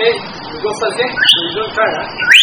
mais ils doivent s'alter, ils doivent faire.